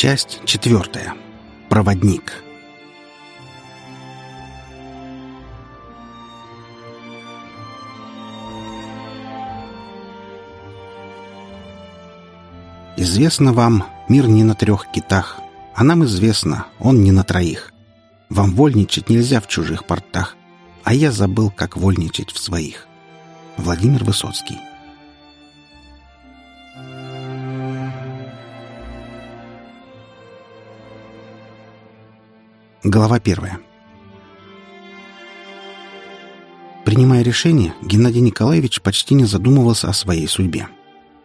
Часть четвертая. Проводник. Известно вам, мир не на трех китах, а нам известно, он не на троих. Вам вольничать нельзя в чужих портах, а я забыл, как вольничать в своих. Владимир Высоцкий. Глава первая. Принимая решение, Геннадий Николаевич почти не задумывался о своей судьбе.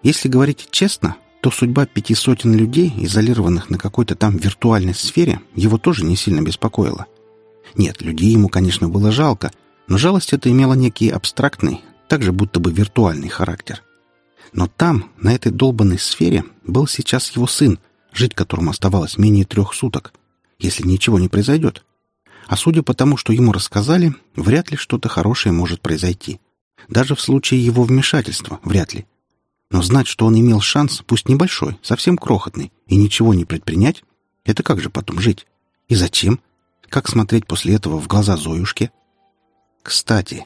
Если говорить честно, то судьба пяти сотен людей, изолированных на какой-то там виртуальной сфере, его тоже не сильно беспокоила. Нет, людей ему, конечно, было жалко, но жалость эта имела некий абстрактный, также будто бы виртуальный характер. Но там, на этой долбанной сфере, был сейчас его сын, жить которому оставалось менее трех суток, если ничего не произойдет. А судя по тому, что ему рассказали, вряд ли что-то хорошее может произойти. Даже в случае его вмешательства вряд ли. Но знать, что он имел шанс, пусть небольшой, совсем крохотный, и ничего не предпринять, это как же потом жить? И зачем? Как смотреть после этого в глаза Зоюшке? Кстати,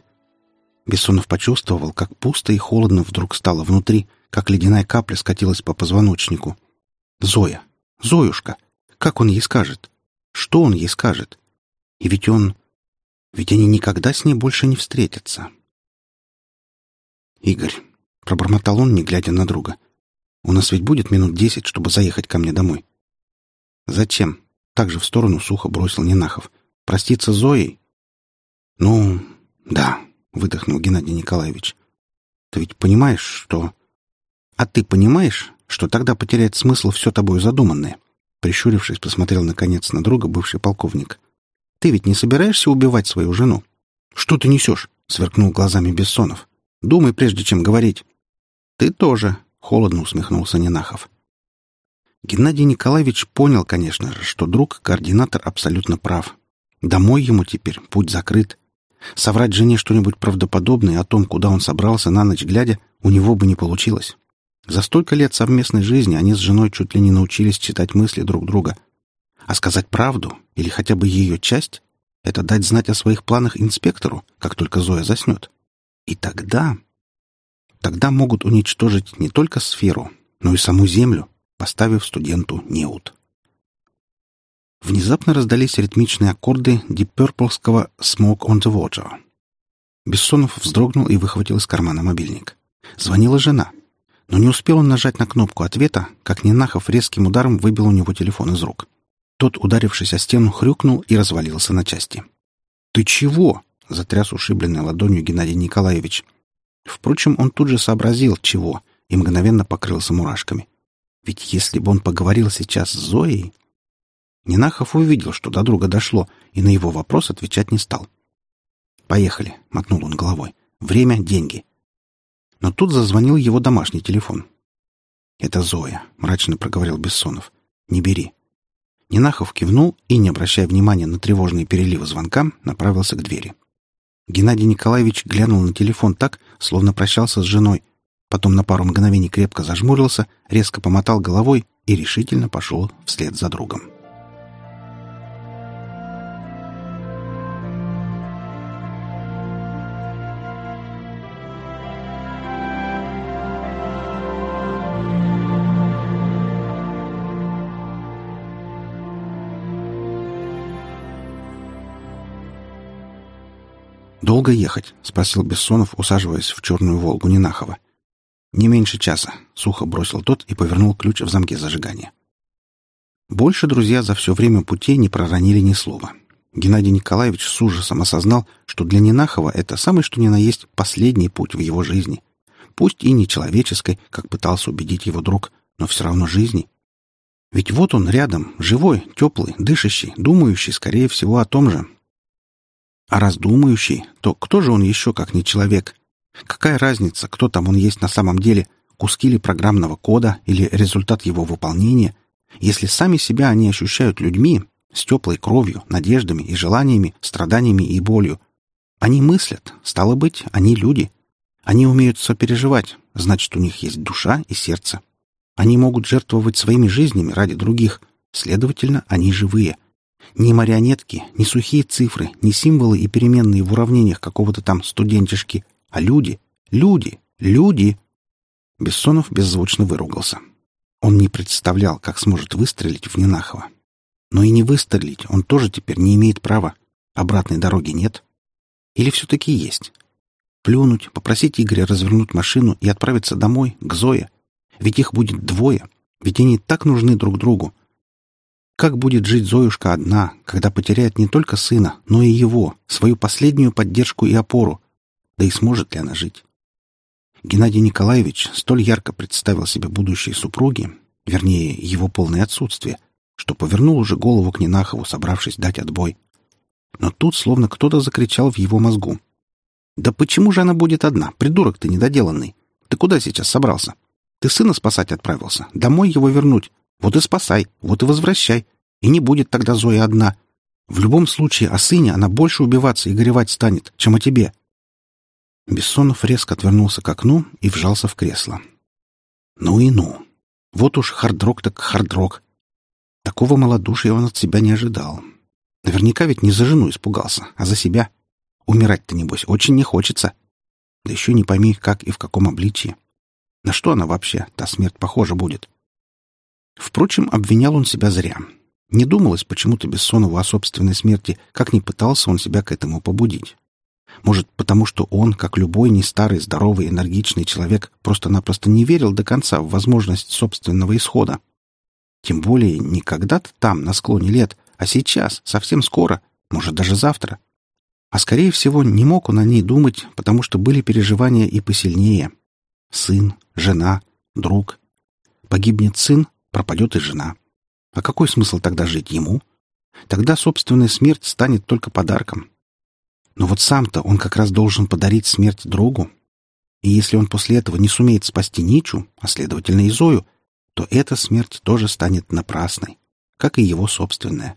Бессонов почувствовал, как пусто и холодно вдруг стало внутри, как ледяная капля скатилась по позвоночнику. Зоя! Зоюшка! Как он ей скажет? Что он ей скажет? И ведь он... Ведь они никогда с ней больше не встретятся. Игорь, Пробормотал он, не глядя на друга. «У нас ведь будет минут десять, чтобы заехать ко мне домой». «Зачем?» — также в сторону сухо бросил Ненахов. «Проститься с Зоей?» «Ну, да», — выдохнул Геннадий Николаевич. «Ты ведь понимаешь, что...» «А ты понимаешь, что тогда потеряет смысл все тобою задуманное?» Прищурившись, посмотрел наконец на друга бывший полковник. «Ты ведь не собираешься убивать свою жену?» «Что ты несешь?» — сверкнул глазами Бессонов. «Думай, прежде чем говорить». «Ты тоже», — холодно усмехнулся Ненахов. Геннадий Николаевич понял, конечно же, что друг-координатор абсолютно прав. Домой ему теперь путь закрыт. Соврать жене что-нибудь правдоподобное о том, куда он собрался на ночь глядя, у него бы не получилось. За столько лет совместной жизни они с женой чуть ли не научились читать мысли друг друга. А сказать правду, или хотя бы ее часть, это дать знать о своих планах инспектору, как только Зоя заснет. И тогда... Тогда могут уничтожить не только сферу, но и саму Землю, поставив студенту неуд. Внезапно раздались ритмичные аккорды дипперплского «Smoke on the Water». Бессонов вздрогнул и выхватил из кармана мобильник. Звонила жена. Но не успел он нажать на кнопку ответа, как Нинахов резким ударом выбил у него телефон из рук. Тот, ударившись о стену, хрюкнул и развалился на части. «Ты чего?» — затряс ушибленной ладонью Геннадий Николаевич — Впрочем, он тут же сообразил, чего, и мгновенно покрылся мурашками. Ведь если бы он поговорил сейчас с Зоей... Нинахов увидел, что до друга дошло, и на его вопрос отвечать не стал. «Поехали», — мотнул он головой. «Время — деньги». Но тут зазвонил его домашний телефон. «Это Зоя», — мрачно проговорил Бессонов. «Не бери». Нинахов кивнул и, не обращая внимания на тревожные переливы звонка, направился к двери. Геннадий Николаевич глянул на телефон так, словно прощался с женой. Потом на пару мгновений крепко зажмурился, резко помотал головой и решительно пошел вслед за другом. «Долго ехать?» — спросил Бессонов, усаживаясь в черную «Волгу» Нинахова. «Не меньше часа», — сухо бросил тот и повернул ключ в замке зажигания. Больше друзья за все время пути не проронили ни слова. Геннадий Николаевич с ужасом осознал, что для Нинахова это самый что ни на есть последний путь в его жизни. Пусть и не человеческой, как пытался убедить его друг, но все равно жизни. Ведь вот он рядом, живой, теплый, дышащий, думающий, скорее всего, о том же, а раз думающий, то кто же он еще, как не человек? Какая разница, кто там он есть на самом деле, куски ли программного кода или результат его выполнения, если сами себя они ощущают людьми, с теплой кровью, надеждами и желаниями, страданиями и болью. Они мыслят, стало быть, они люди. Они умеют сопереживать, значит, у них есть душа и сердце. Они могут жертвовать своими жизнями ради других, Следовательно, они живые. Ни марионетки, ни сухие цифры, ни символы и переменные в уравнениях какого-то там студентишки, а люди, люди, люди. Бессонов беззвучно выругался. Он не представлял, как сможет выстрелить в Ненахова. Но и не выстрелить он тоже теперь не имеет права. Обратной дороги нет. Или все-таки есть? Плюнуть, попросить Игоря развернуть машину и отправиться домой, к Зое. Ведь их будет двое. Ведь они так нужны друг другу. Как будет жить Зоюшка одна, когда потеряет не только сына, но и его, свою последнюю поддержку и опору? Да и сможет ли она жить? Геннадий Николаевич столь ярко представил себе будущей супруги, вернее, его полное отсутствие, что повернул уже голову к Нинахову, собравшись дать отбой. Но тут словно кто-то закричал в его мозгу. «Да почему же она будет одна? Придурок ты недоделанный! Ты куда сейчас собрался? Ты сына спасать отправился, домой его вернуть. Вот и спасай, вот и возвращай. И не будет тогда Зоя одна. В любом случае о сыне она больше убиваться и горевать станет, чем о тебе. Бессонов резко отвернулся к окну и вжался в кресло. Ну и ну. Вот уж хардрок так хардрок. Такого малодушия он от себя не ожидал. Наверняка ведь не за жену испугался, а за себя. Умирать-то, небось, очень не хочется. Да еще не пойми, как и в каком обличии. На что она вообще, та смерть, похожа будет? Впрочем, обвинял он себя зря. Не думалось почему-то Бессонову о собственной смерти, как ни пытался он себя к этому побудить. Может, потому что он, как любой не старый, здоровый, энергичный человек, просто-напросто не верил до конца в возможность собственного исхода. Тем более не когда-то там, на склоне лет, а сейчас, совсем скоро, может, даже завтра. А, скорее всего, не мог он о ней думать, потому что были переживания и посильнее. Сын, жена, друг. Погибнет сын, пропадет и жена. А какой смысл тогда жить ему? Тогда собственная смерть станет только подарком. Но вот сам-то он как раз должен подарить смерть другу. И если он после этого не сумеет спасти Ничу, а следовательно и Зою, то эта смерть тоже станет напрасной, как и его собственная.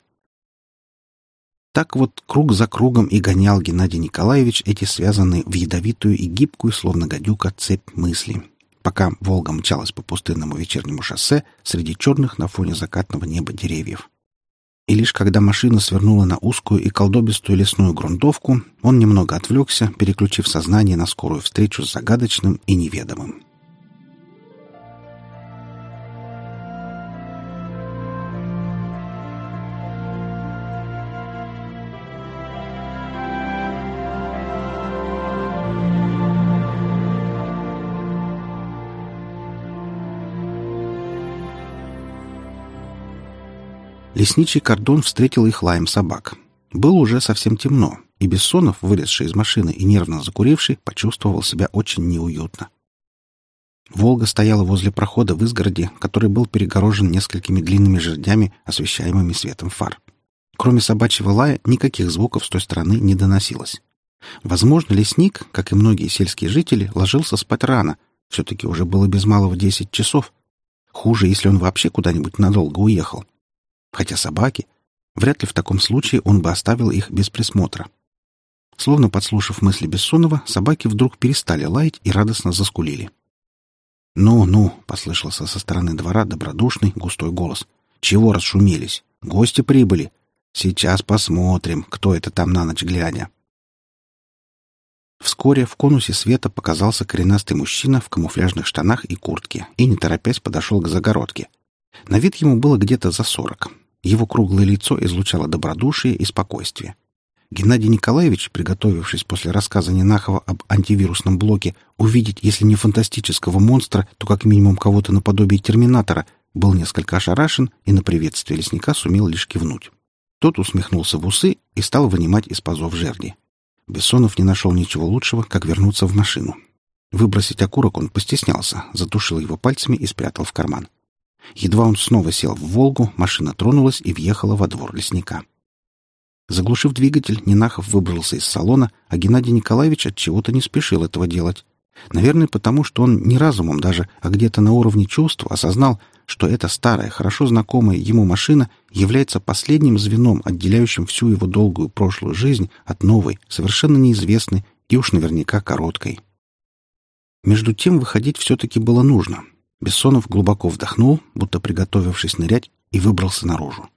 Так вот круг за кругом и гонял Геннадий Николаевич эти связанные в ядовитую и гибкую, словно гадюка, цепь мыслей, пока «Волга» мчалась по пустынному вечернему шоссе среди черных на фоне закатного неба деревьев и лишь когда машина свернула на узкую и колдобистую лесную грунтовку, он немного отвлекся, переключив сознание на скорую встречу с загадочным и неведомым. Лесничий кордон встретил их лаем собак. Было уже совсем темно, и Бессонов, вылезший из машины и нервно закуривший, почувствовал себя очень неуютно. «Волга» стояла возле прохода в изгороде, который был перегорожен несколькими длинными жердями, освещаемыми светом фар. Кроме собачьего лая, никаких звуков с той стороны не доносилось. Возможно, лесник, как и многие сельские жители, ложился спать рано. Все-таки уже было без малого десять часов. Хуже, если он вообще куда-нибудь надолго уехал. Хотя собаки... Вряд ли в таком случае он бы оставил их без присмотра. Словно подслушав мысли Бессонова, собаки вдруг перестали лаять и радостно заскулили. «Ну-ну», — послышался со стороны двора добродушный густой голос. «Чего расшумелись? Гости прибыли. Сейчас посмотрим, кто это там на ночь глядя». Вскоре в конусе света показался коренастый мужчина в камуфляжных штанах и куртке и, не торопясь, подошел к загородке. На вид ему было где-то за сорок. Его круглое лицо излучало добродушие и спокойствие. Геннадий Николаевич, приготовившись после рассказа Ненахова об антивирусном блоке увидеть, если не фантастического монстра, то как минимум кого-то наподобие терминатора, был несколько ошарашен и на приветствие лесника сумел лишь кивнуть. Тот усмехнулся в усы и стал вынимать из пазов жерди. Бессонов не нашел ничего лучшего, как вернуться в машину. Выбросить окурок он постеснялся, затушил его пальцами и спрятал в карман. Едва он снова сел в «Волгу», машина тронулась и въехала во двор лесника. Заглушив двигатель, Нинахов выбрался из салона, а Геннадий Николаевич от чего-то не спешил этого делать. Наверное, потому что он не разумом даже, а где-то на уровне чувств осознал, что эта старая, хорошо знакомая ему машина является последним звеном, отделяющим всю его долгую прошлую жизнь от новой, совершенно неизвестной и уж наверняка короткой. Между тем выходить все-таки было нужно, Бессонов глубоко вдохнул, будто приготовившись нырять, и выбрался наружу.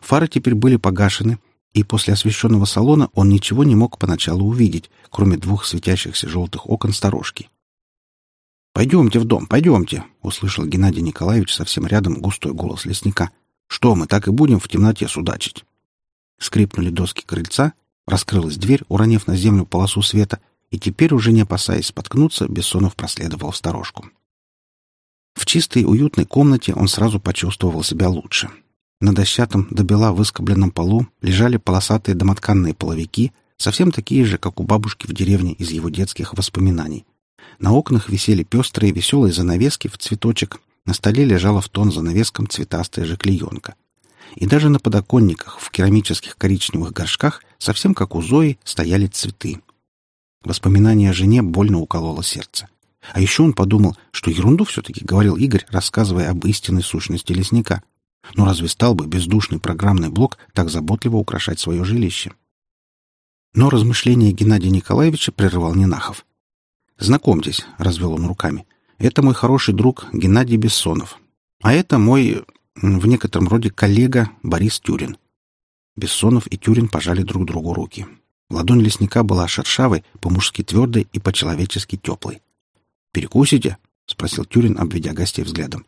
Фары теперь были погашены, и после освещенного салона он ничего не мог поначалу увидеть, кроме двух светящихся желтых окон сторожки. «Пойдемте в дом, пойдемте!» — услышал Геннадий Николаевич совсем рядом густой голос лесника. «Что, мы так и будем в темноте судачить?» Скрипнули доски крыльца, раскрылась дверь, уронив на землю полосу света, и теперь, уже не опасаясь споткнуться, Бессонов проследовал в сторожку. В чистой, уютной комнате он сразу почувствовал себя лучше. На дощатом до бела выскобленном полу лежали полосатые домотканные половики, совсем такие же, как у бабушки в деревне из его детских воспоминаний. На окнах висели пестрые веселые занавески в цветочек, на столе лежала в тон занавеском цветастая же клеенка. И даже на подоконниках в керамических коричневых горшках, совсем как у Зои, стояли цветы. Воспоминание о жене больно укололо сердце. А еще он подумал, что ерунду все-таки говорил Игорь, рассказывая об истинной сущности лесника. Но разве стал бы бездушный программный блок так заботливо украшать свое жилище? Но размышления Геннадия Николаевича прерывал Нинахов. «Знакомьтесь», — развел он руками, — «это мой хороший друг Геннадий Бессонов. А это мой, в некотором роде, коллега Борис Тюрин». Бессонов и Тюрин пожали друг другу руки. Ладонь лесника была шершавой, по-мужски твердой и по-человечески теплой. «Перекусите?» — спросил Тюрин, обведя гостей взглядом.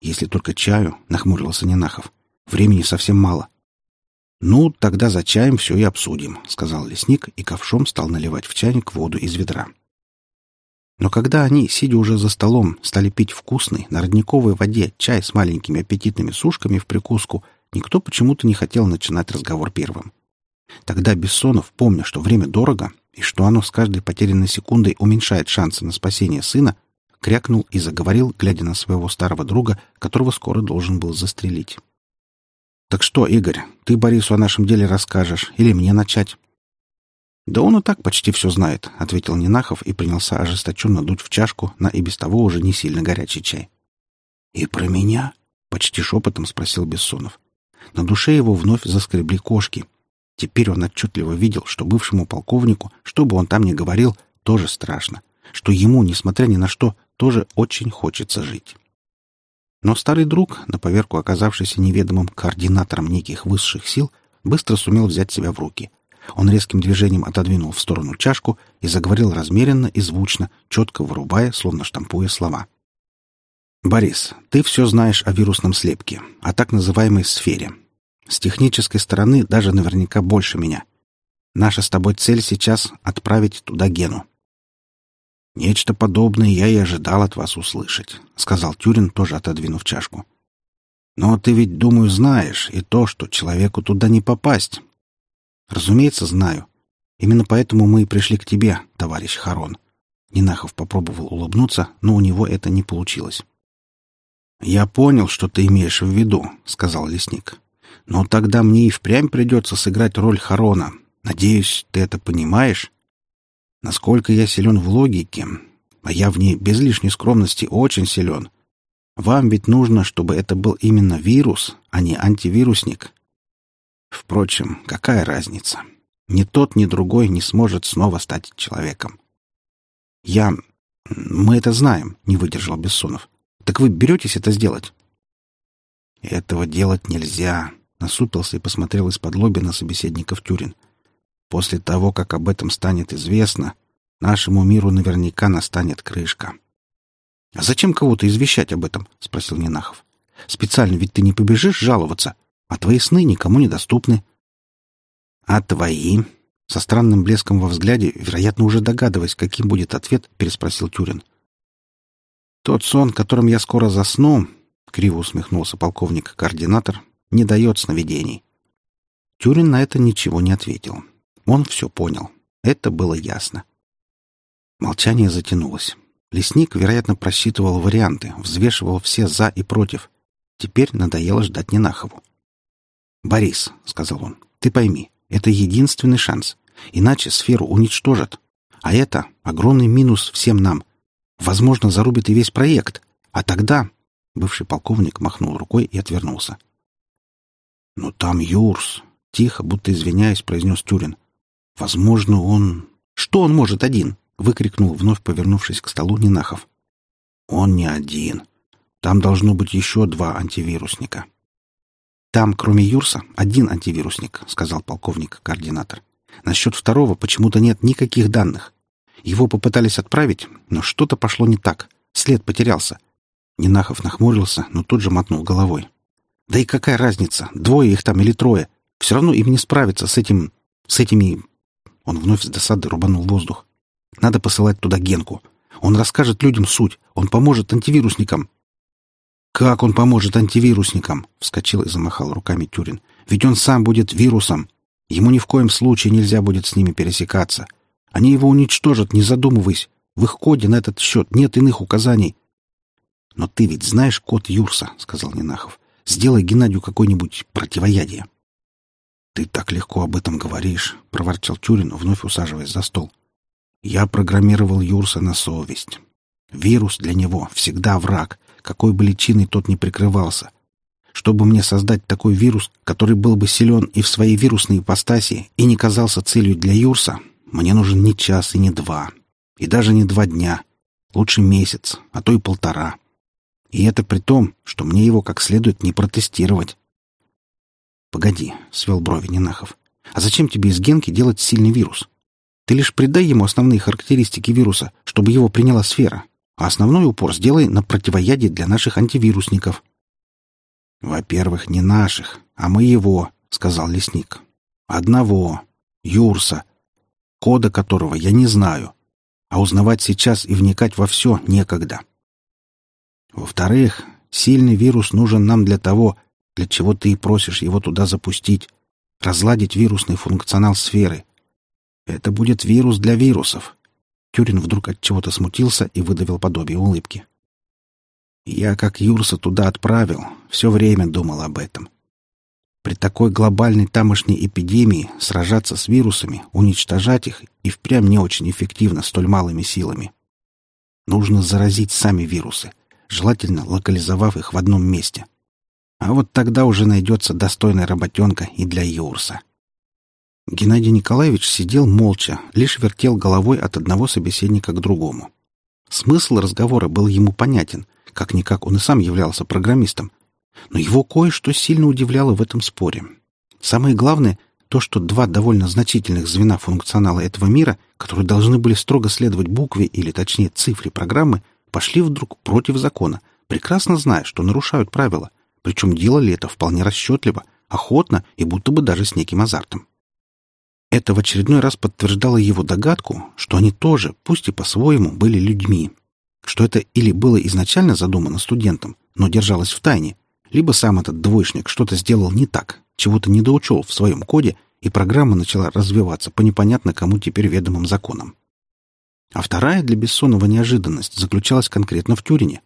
«Если только чаю», — нахмурился Ненахов. «Времени совсем мало». «Ну, тогда за чаем все и обсудим», — сказал лесник и ковшом стал наливать в чайник воду из ведра. Но когда они, сидя уже за столом, стали пить вкусный, на родниковой воде чай с маленькими аппетитными сушками в прикуску, никто почему-то не хотел начинать разговор первым. Тогда Бессонов, помня, что время дорого, и что оно с каждой потерянной секундой уменьшает шансы на спасение сына, крякнул и заговорил, глядя на своего старого друга, которого скоро должен был застрелить. «Так что, Игорь, ты Борису о нашем деле расскажешь или мне начать?» «Да он и так почти все знает», — ответил Нинахов и принялся ожесточенно дуть в чашку на и без того уже не сильно горячий чай. «И про меня?» — почти шепотом спросил Бессонов. На душе его вновь заскребли кошки — Теперь он отчетливо видел, что бывшему полковнику, что бы он там ни говорил, тоже страшно, что ему, несмотря ни на что, тоже очень хочется жить. Но старый друг, на поверку оказавшийся неведомым координатором неких высших сил, быстро сумел взять себя в руки. Он резким движением отодвинул в сторону чашку и заговорил размеренно и звучно, четко вырубая, словно штампуя слова. «Борис, ты все знаешь о вирусном слепке, о так называемой сфере, с технической стороны даже наверняка больше меня. Наша с тобой цель сейчас — отправить туда Гену. «Нечто подобное я и ожидал от вас услышать», — сказал Тюрин, тоже отодвинув чашку. «Но ты ведь, думаю, знаешь и то, что человеку туда не попасть». «Разумеется, знаю. Именно поэтому мы и пришли к тебе, товарищ Харон». Нинахов попробовал улыбнуться, но у него это не получилось. «Я понял, что ты имеешь в виду», — сказал лесник. Но тогда мне и впрямь придется сыграть роль Харона. Надеюсь, ты это понимаешь? Насколько я силен в логике, а я в ней без лишней скромности очень силен. Вам ведь нужно, чтобы это был именно вирус, а не антивирусник. Впрочем, какая разница? Ни тот, ни другой не сможет снова стать человеком. Я... Мы это знаем, — не выдержал Бессонов. Так вы беретесь это сделать? Этого делать нельзя, Насупился и посмотрел из-под лоби на собеседников Тюрин. После того, как об этом станет известно, нашему миру наверняка настанет крышка. — А зачем кого-то извещать об этом? — спросил Нинахов. — Специально ведь ты не побежишь жаловаться, а твои сны никому не доступны. — А твои? — со странным блеском во взгляде, вероятно, уже догадываясь, каким будет ответ, переспросил Тюрин. — Тот сон, которым я скоро засну, — криво усмехнулся полковник-координатор, не дает сновидений. Тюрин на это ничего не ответил. Он все понял. Это было ясно. Молчание затянулось. Лесник, вероятно, просчитывал варианты, взвешивал все «за» и «против». Теперь надоело ждать Ненахову. «Борис», — сказал он, — «ты пойми, это единственный шанс. Иначе сферу уничтожат. А это огромный минус всем нам. Возможно, зарубит и весь проект. А тогда...» Бывший полковник махнул рукой и отвернулся. «Но там Юрс!» — тихо, будто извиняясь, произнес Тюрин. «Возможно, он...» «Что он может один?» — выкрикнул, вновь повернувшись к столу Нинахов. «Он не один. Там должно быть еще два антивирусника. «Там, кроме Юрса, один антивирусник», — сказал полковник-координатор. «Насчет второго почему-то нет никаких данных. Его попытались отправить, но что-то пошло не так. След потерялся». Нинахов нахмурился, но тут же мотнул головой. «Да и какая разница, двое их там или трое? Все равно им не справиться с этим... с этими...» Он вновь с досады рубанул воздух. «Надо посылать туда Генку. Он расскажет людям суть. Он поможет антивирусникам. «Как он поможет антивирусникам?» — вскочил и замахал руками Тюрин. «Ведь он сам будет вирусом. Ему ни в коем случае нельзя будет с ними пересекаться. Они его уничтожат, не задумываясь. В их коде на этот счет нет иных указаний». «Но ты ведь знаешь код Юрса», — сказал Нинахов. «Сделай Геннадию какое-нибудь противоядие». «Ты так легко об этом говоришь», — проворчал Тюрин, вновь усаживаясь за стол. «Я программировал Юрса на совесть. Вирус для него всегда враг, какой бы личиной тот ни прикрывался. Чтобы мне создать такой вирус, который был бы силен и в своей вирусной ипостаси, и не казался целью для Юрса, мне нужен не час и не два, и даже не два дня, лучше месяц, а то и полтора. И это при том, что мне его как следует не протестировать. «Погоди», — свел брови Нинахов. «А зачем тебе из генки делать сильный вирус? Ты лишь придай ему основные характеристики вируса, чтобы его приняла сфера, а основной упор сделай на противоядие для наших антивирусников. «Во-первых, не наших, а моего», — сказал лесник. «Одного. Юрса. Кода которого я не знаю. А узнавать сейчас и вникать во все некогда. Во-вторых, сильный вирус нужен нам для того, для чего ты и просишь его туда запустить, разладить вирусный функционал сферы. Это будет вирус для вирусов, Тюрин вдруг от чего-то смутился и выдавил подобие улыбки. Я, как Юрса, туда отправил, все время думал об этом. При такой глобальной тамошней эпидемии сражаться с вирусами, уничтожать их и впрямь не очень эффективно столь малыми силами. Нужно заразить сами вирусы, желательно локализовав их в одном месте. А вот тогда уже найдется достойная работенка и для Юрса. Геннадий Николаевич сидел молча, лишь вертел головой от одного собеседника к другому. Смысл разговора был ему понятен, как-никак он и сам являлся программистом. Но его кое-что сильно удивляло в этом споре. Самое главное — то, что два довольно значительных звена функционала этого мира, которые должны были строго следовать букве или, точнее, цифре программы, пошли вдруг против закона, прекрасно зная, что нарушают правила, причем делали это вполне расчетливо, охотно и будто бы даже с неким азартом. Это в очередной раз подтверждало его догадку, что они тоже, пусть и по-своему, были людьми. Что это или было изначально задумано студентом, но держалось в тайне, либо сам этот двоечник что-то сделал не так, чего-то недоучел в своем коде, и программа начала развиваться по непонятно кому теперь ведомым законам. А вторая для Бессонова неожиданность заключалась конкретно в Тюрине.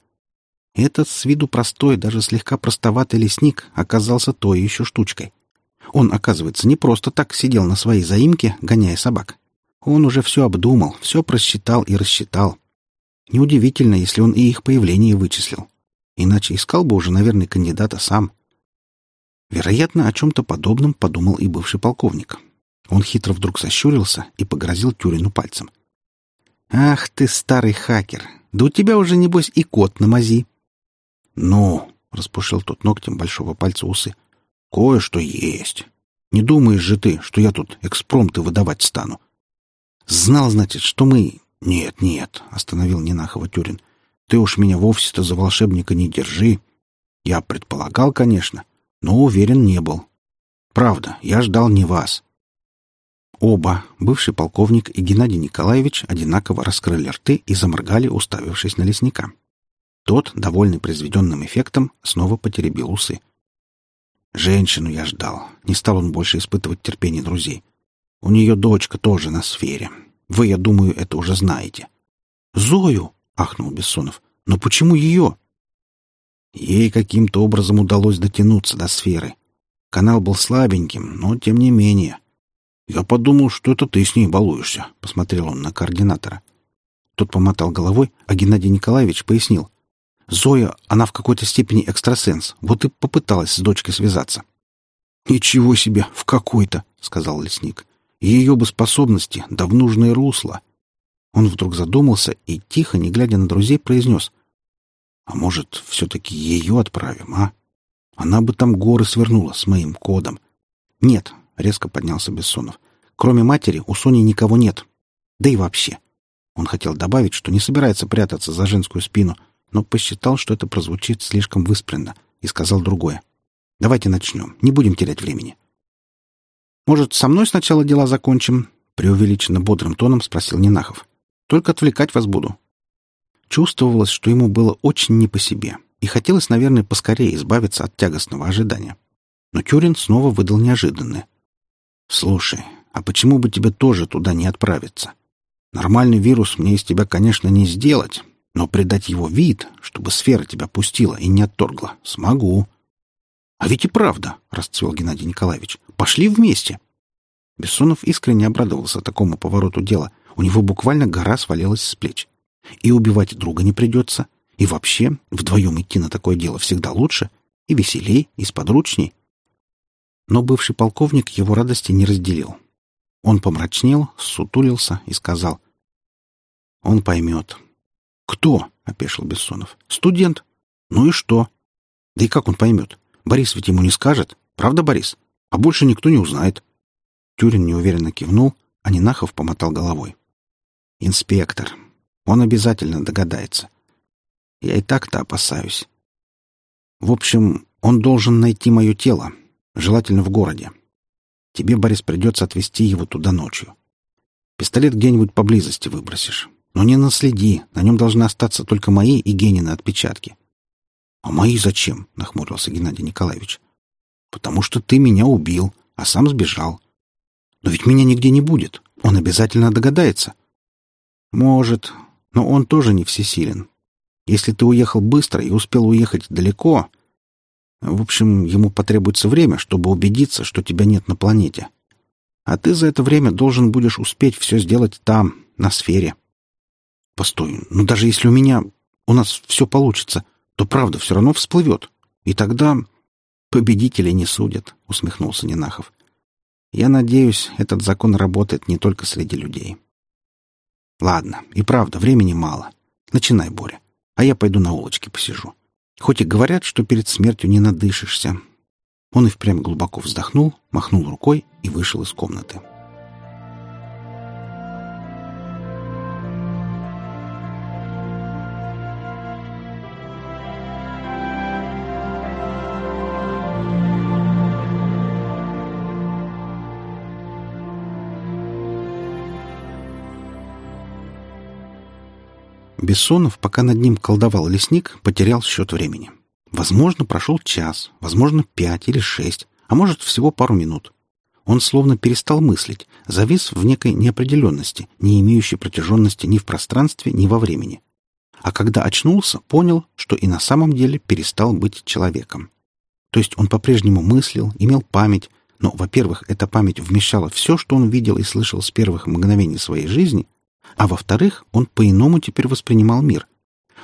Этот с виду простой, даже слегка простоватый лесник оказался той еще штучкой — он, оказывается, не просто так сидел на своей заимке, гоняя собак. Он уже все обдумал, все просчитал и рассчитал. Неудивительно, если он и их появление вычислил. Иначе искал бы уже, наверное, кандидата сам. Вероятно, о чем-то подобном подумал и бывший полковник. Он хитро вдруг сощурился и погрозил Тюрину пальцем. «Ах ты, старый хакер! Да у тебя уже, небось, и кот на мази!» «Ну!» — распушил тот ногтем большого пальца усы. Кое-что есть. Не думаешь же ты, что я тут экспромты выдавать стану? Знал, значит, что мы... Нет, нет, остановил Нинахова Тюрин. Ты уж меня вовсе-то за волшебника не держи. Я предполагал, конечно, но уверен не был. Правда, я ждал не вас. Оба, бывший полковник и Геннадий Николаевич, одинаково раскрыли рты и заморгали, уставившись на лесника. Тот, довольный произведенным эффектом, снова потеребил усы. — Женщину я ждал. Не стал он больше испытывать терпение друзей. У нее дочка тоже на сфере. Вы, я думаю, это уже знаете. «Зою!» — ахнул Бессонов. «Но почему ее?» Ей каким-то образом удалось дотянуться до сферы. Канал был слабеньким, но тем не менее. «Я подумал, что это ты с ней балуешься», — посмотрел он на координатора. Тот помотал головой, а Геннадий Николаевич пояснил. Зоя, она в какой-то степени экстрасенс, вот и попыталась с дочкой связаться. «Ничего себе, в какой-то!» — сказал лесник. «Ее бы способности, да в нужное русло!» Он вдруг задумался и, тихо, не глядя на друзей, произнес. «А может, все-таки ее отправим, а? Она бы там горы свернула с моим кодом. Нет, резко поднялся Бессонов. Кроме матери у Сони никого нет. Да и вообще. Он хотел добавить, что не собирается прятаться за женскую спину, но посчитал, что это прозвучит слишком выспренно, и сказал другое. «Давайте начнем. Не будем терять времени». «Может, со мной сначала дела закончим?» — преувеличенно бодрым тоном спросил Нинахов. «Только отвлекать вас буду». Чувствовалось, что ему было очень не по себе, и хотелось, наверное, поскорее избавиться от тягостного ожидания. Но Тюрин снова выдал неожиданное. «Слушай, а почему бы тебе тоже туда не отправиться? Нормальный вирус мне из тебя, конечно, не сделать, но придать его вид, чтобы сфера тебя пустила и не отторгла, смогу. А ведь и правда, расцвел Геннадий Николаевич. Пошли вместе. Бессонов искренне обрадовался такому повороту дела. У него буквально гора свалилась с плеч. И убивать друга не придется. И вообще, вдвоем идти на такое дело всегда лучше. И веселей, и сподручней. Но бывший полковник его радости не разделил. Он помрачнел, сутулился и сказал. «Он поймет. «Кто?» — опешил Бессонов. «Студент. Ну и что? Да и как он поймет? Борис ведь ему не скажет. Правда, Борис? А больше никто не узнает». Тюрин неуверенно кивнул, а Нинахов помотал головой. «Инспектор. Он обязательно догадается. Я и так-то опасаюсь. В общем, он должен найти мое тело, желательно в городе. Тебе, Борис, придется отвезти его туда ночью. Пистолет где-нибудь поблизости выбросишь. Но не наследи, на нем должны остаться только мои и Генины отпечатки. — А мои зачем? — нахмурился Геннадий Николаевич. — Потому что ты меня убил, а сам сбежал. Но ведь меня нигде не будет. Он обязательно догадается. — Может, но он тоже не всесилен. Если ты уехал быстро и успел уехать далеко... В общем, ему потребуется время, чтобы убедиться, что тебя нет на планете. А ты за это время должен будешь успеть все сделать там, на сфере. — Постой, ну даже если у меня... у нас все получится, то правда все равно всплывет. И тогда победителей не судят, — усмехнулся Нинахов. Я надеюсь, этот закон работает не только среди людей. Ладно, и правда, времени мало. Начинай, Боря. А я пойду на улочке посижу. Хоть и говорят, что перед смертью не надышишься. Он и впрямь глубоко вздохнул, махнул рукой и вышел из комнаты. — Бессонов, пока над ним колдовал лесник, потерял счет времени. Возможно, прошел час, возможно, пять или шесть, а может, всего пару минут. Он словно перестал мыслить, завис в некой неопределенности, не имеющей протяженности ни в пространстве, ни во времени. А когда очнулся, понял, что и на самом деле перестал быть человеком. То есть он по-прежнему мыслил, имел память, но, во-первых, эта память вмещала все, что он видел и слышал с первых мгновений своей жизни, а во-вторых, он по-иному теперь воспринимал мир.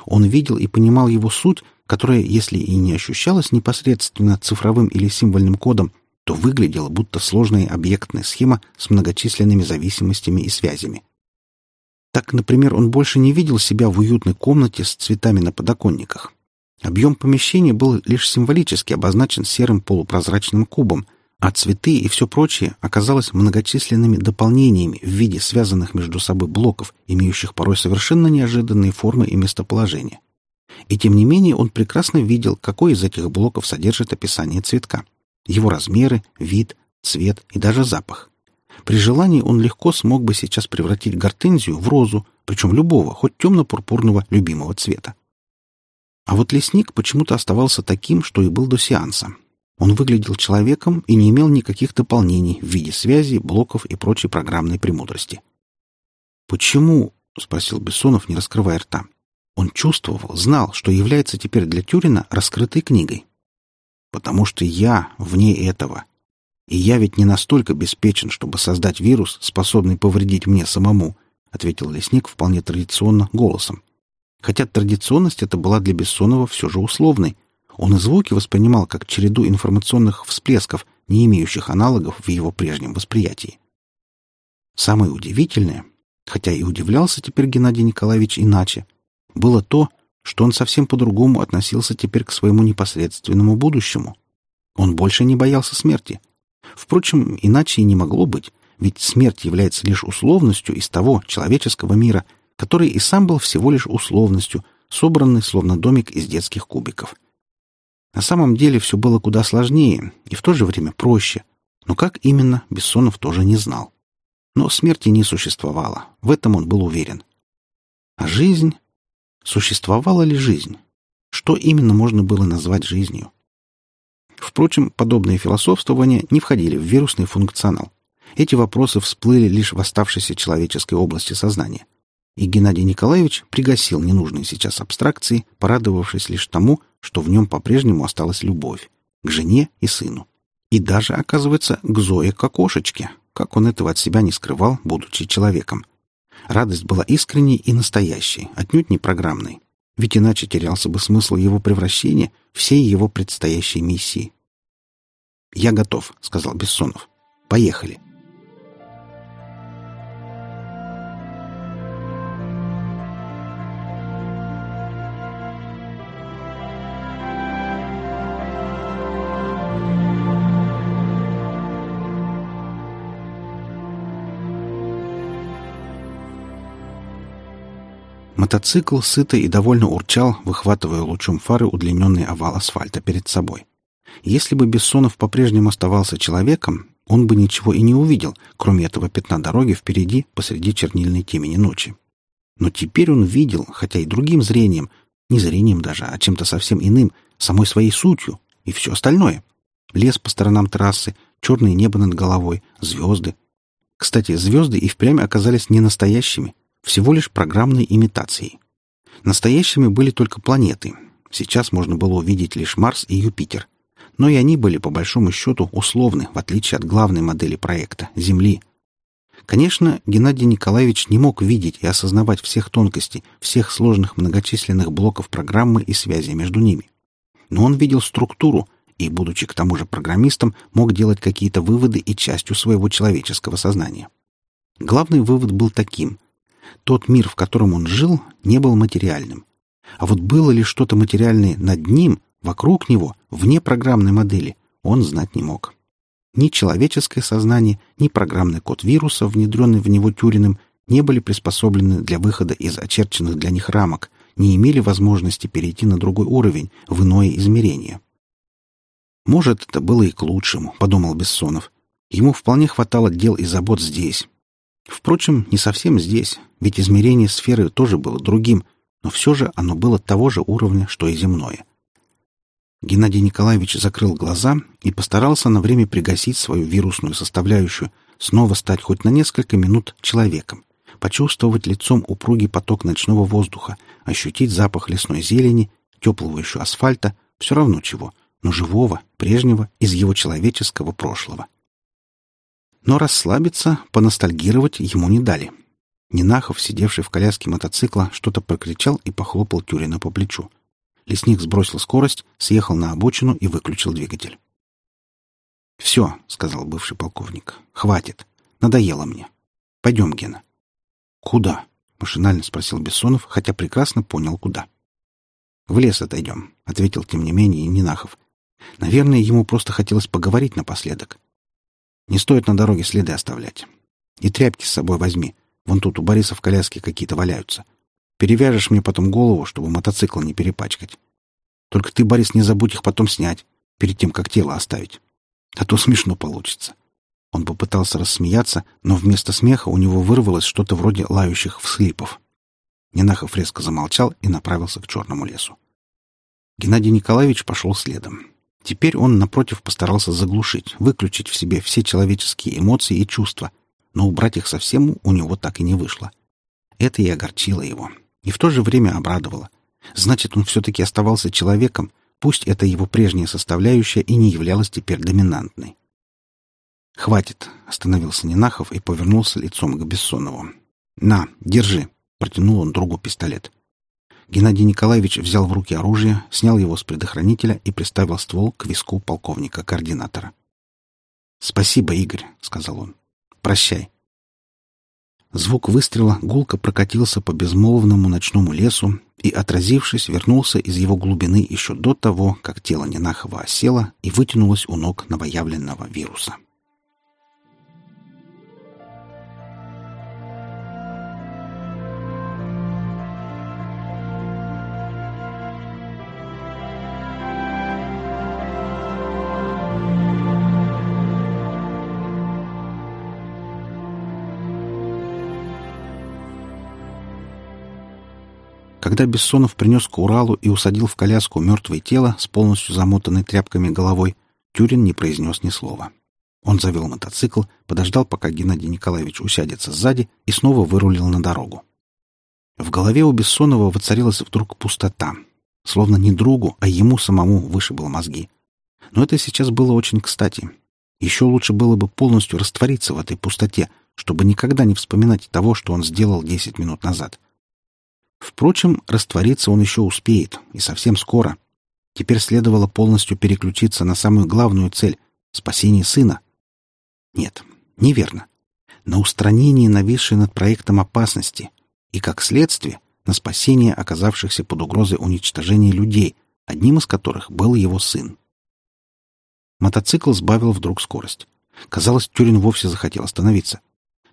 Он видел и понимал его суть, которая, если и не ощущалась непосредственно цифровым или символьным кодом, то выглядела будто сложная объектная схема с многочисленными зависимостями и связями. Так, например, он больше не видел себя в уютной комнате с цветами на подоконниках. Объем помещения был лишь символически обозначен серым полупрозрачным кубом — а цветы и все прочее оказалось многочисленными дополнениями в виде связанных между собой блоков, имеющих порой совершенно неожиданные формы и местоположения. И тем не менее он прекрасно видел, какой из этих блоков содержит описание цветка, его размеры, вид, цвет и даже запах. При желании он легко смог бы сейчас превратить гортензию в розу, причем любого, хоть темно-пурпурного любимого цвета. А вот лесник почему-то оставался таким, что и был до сеанса, он выглядел человеком и не имел никаких дополнений в виде связи, блоков и прочей программной премудрости. «Почему?» — спросил Бессонов, не раскрывая рта. Он чувствовал, знал, что является теперь для Тюрина раскрытой книгой. «Потому что я вне этого. И я ведь не настолько беспечен, чтобы создать вирус, способный повредить мне самому», — ответил лесник вполне традиционно голосом. Хотя традиционность эта была для Бессонова все же условной — он и звуки воспринимал как череду информационных всплесков, не имеющих аналогов в его прежнем восприятии. Самое удивительное, хотя и удивлялся теперь Геннадий Николаевич иначе, было то, что он совсем по-другому относился теперь к своему непосредственному будущему. Он больше не боялся смерти. Впрочем, иначе и не могло быть, ведь смерть является лишь условностью из того человеческого мира, который и сам был всего лишь условностью, собранный словно домик из детских кубиков. На самом деле все было куда сложнее и в то же время проще, но как именно, Бессонов тоже не знал. Но смерти не существовало, в этом он был уверен. А жизнь? Существовала ли жизнь? Что именно можно было назвать жизнью? Впрочем, подобные философствования не входили в вирусный функционал. Эти вопросы всплыли лишь в оставшейся человеческой области сознания. И Геннадий Николаевич пригасил ненужные сейчас абстракции, порадовавшись лишь тому, что в нем по-прежнему осталась любовь к жене и сыну. И даже, оказывается, к Зое Кокошечке, как он этого от себя не скрывал, будучи человеком. Радость была искренней и настоящей, отнюдь не программной. Ведь иначе терялся бы смысл его превращения, всей его предстоящей миссии. «Я готов», — сказал Бессонов. «Поехали». Мотоцикл сыто и довольно урчал, выхватывая лучом фары удлиненный овал асфальта перед собой. Если бы Бессонов по-прежнему оставался человеком, он бы ничего и не увидел, кроме этого пятна дороги впереди посреди чернильной темени ночи. Но теперь он видел, хотя и другим зрением, не зрением даже, а чем-то совсем иным, самой своей сутью и все остальное. Лес по сторонам трассы, черное небо над головой, звезды. Кстати, звезды и впрямь оказались не настоящими, всего лишь программной имитацией. Настоящими были только планеты. Сейчас можно было увидеть лишь Марс и Юпитер. Но и они были, по большому счету, условны, в отличие от главной модели проекта — Земли. Конечно, Геннадий Николаевич не мог видеть и осознавать всех тонкостей, всех сложных многочисленных блоков программы и связи между ними. Но он видел структуру и, будучи к тому же программистом, мог делать какие-то выводы и частью своего человеческого сознания. Главный вывод был таким — тот мир, в котором он жил, не был материальным. А вот было ли что-то материальное над ним, вокруг него, вне программной модели, он знать не мог. Ни человеческое сознание, ни программный код вируса, внедренный в него Тюриным, не были приспособлены для выхода из очерченных для них рамок, не имели возможности перейти на другой уровень, в иное измерение. «Может, это было и к лучшему», — подумал Бессонов. Ему вполне хватало дел и забот здесь, Впрочем, не совсем здесь, ведь измерение сферы тоже было другим, но все же оно было того же уровня, что и земное. Геннадий Николаевич закрыл глаза и постарался на время пригасить свою вирусную составляющую, снова стать хоть на несколько минут человеком, почувствовать лицом упругий поток ночного воздуха, ощутить запах лесной зелени, теплого еще асфальта, все равно чего, но живого, прежнего, из его человеческого прошлого. Но расслабиться, поностальгировать ему не дали. Нинахов, сидевший в коляске мотоцикла, что-то прокричал и похлопал Тюрина по плечу. Лесник сбросил скорость, съехал на обочину и выключил двигатель. «Все», — сказал бывший полковник, — «хватит. Надоело мне. Пойдем, Гена». «Куда?» — машинально спросил Бессонов, хотя прекрасно понял, куда. «В лес отойдем», — ответил тем не менее Нинахов. Наверное, ему просто хотелось поговорить напоследок. Не стоит на дороге следы оставлять. И тряпки с собой возьми. Вон тут у Бориса в коляске какие-то валяются. Перевяжешь мне потом голову, чтобы мотоцикл не перепачкать. Только ты, Борис, не забудь их потом снять, перед тем, как тело оставить. А то смешно получится. Он попытался рассмеяться, но вместо смеха у него вырвалось что-то вроде лающих всхлипов. Ненахов резко замолчал и направился к черному лесу. Геннадий Николаевич пошел следом. Теперь он, напротив, постарался заглушить, выключить в себе все человеческие эмоции и чувства, но убрать их совсем у него так и не вышло. Это и огорчило его, и в то же время обрадовало. Значит, он все-таки оставался человеком, пусть это его прежняя составляющая и не являлась теперь доминантной. «Хватит», — остановился Нинахов и повернулся лицом к Бессонову. «На, держи», — протянул он другу пистолет. Геннадий Николаевич взял в руки оружие, снял его с предохранителя и приставил ствол к виску полковника-координатора. «Спасибо, Игорь», — сказал он. «Прощай». Звук выстрела гулко прокатился по безмолвному ночному лесу и, отразившись, вернулся из его глубины еще до того, как тело Ненахова осело и вытянулось у ног новоявленного вируса. Когда Бессонов принес к Уралу и усадил в коляску мертвое тело с полностью замотанной тряпками головой, Тюрин не произнес ни слова. Он завел мотоцикл, подождал, пока Геннадий Николаевич усядется сзади, и снова вырулил на дорогу. В голове у Бессонова воцарилась вдруг пустота. Словно не другу, а ему самому вышибло мозги. Но это сейчас было очень кстати. Еще лучше было бы полностью раствориться в этой пустоте, чтобы никогда не вспоминать того, что он сделал десять минут назад — Впрочем, раствориться он еще успеет, и совсем скоро. Теперь следовало полностью переключиться на самую главную цель — спасение сына. Нет, неверно. На устранение нависшей над проектом опасности и, как следствие, на спасение оказавшихся под угрозой уничтожения людей, одним из которых был его сын. Мотоцикл сбавил вдруг скорость. Казалось, Тюрин вовсе захотел остановиться.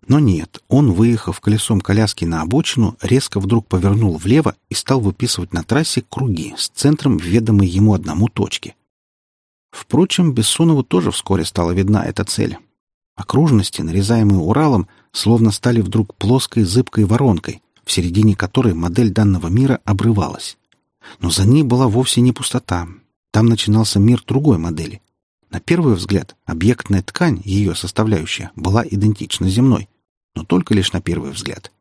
Но нет, он, выехав колесом коляски на обочину, резко вдруг повернул влево и стал выписывать на трассе круги с центром ведомой ему одному точки. Впрочем, Бессонову тоже вскоре стала видна эта цель. Окружности, нарезаемые Уралом, словно стали вдруг плоской зыбкой воронкой, в середине которой модель данного мира обрывалась. Но за ней была вовсе не пустота. Там начинался мир другой модели. На первый взгляд, объектная ткань, ее составляющая, была идентична земной, но только лишь на первый взгляд.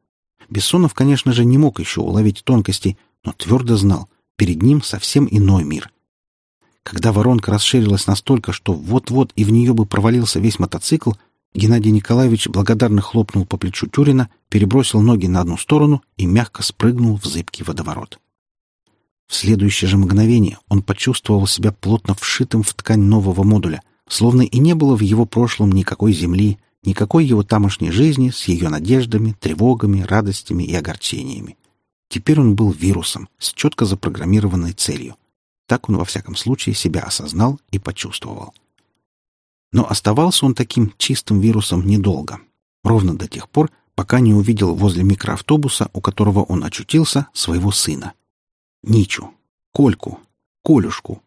Бессонов, конечно же, не мог еще уловить тонкости, но твердо знал, перед ним совсем иной мир. Когда воронка расширилась настолько, что вот-вот и в нее бы провалился весь мотоцикл, Геннадий Николаевич благодарно хлопнул по плечу Тюрина, перебросил ноги на одну сторону и мягко спрыгнул в зыбкий водоворот. В следующее же мгновение он почувствовал себя плотно вшитым в ткань нового модуля, словно и не было в его прошлом никакой земли, Никакой его тамошней жизни с ее надеждами, тревогами, радостями и огорчениями. Теперь он был вирусом с четко запрограммированной целью. Так он во всяком случае себя осознал и почувствовал. Но оставался он таким чистым вирусом недолго. Ровно до тех пор, пока не увидел возле микроавтобуса, у которого он очутился, своего сына. Ничу, Кольку, Колюшку,